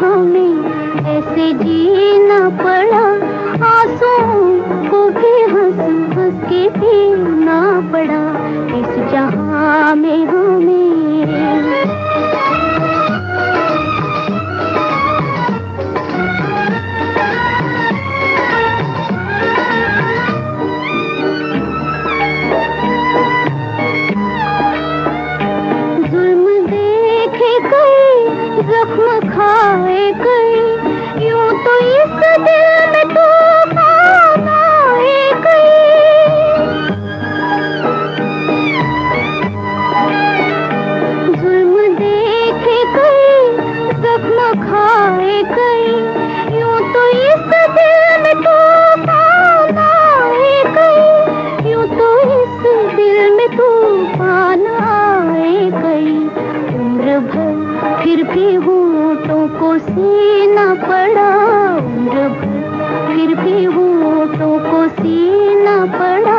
ہمیں ایسے جینا پڑا آنسو کو بھی ہنس ہنس کے بھی زخم کھائے گئی یوں تو اس دل میں تو پھر بھی کو سینا پڑا پھر بھی ہونٹوں کو سینا پڑا۔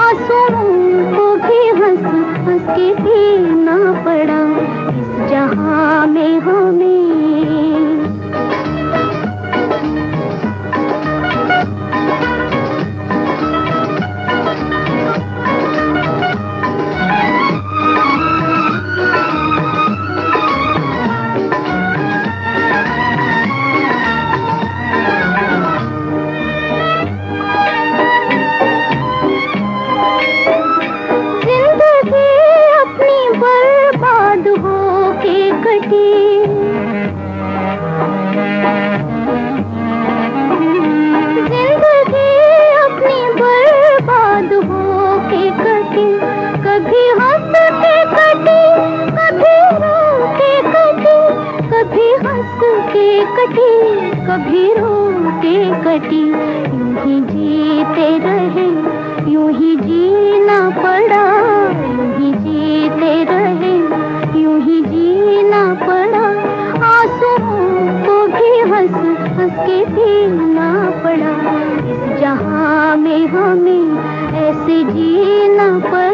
آنسو کو بھی ہنس ہنس کے بھی رو کٹی یوں ہی جیتے رہے یوں ہی جینا پڑا یوں ہی جیتے رہے یوں ہی جینا پڑا آنسو کو بھی ہنس ہنس کے پینا پڑا اس جہاں میں ہمیں ایسے جینا پڑا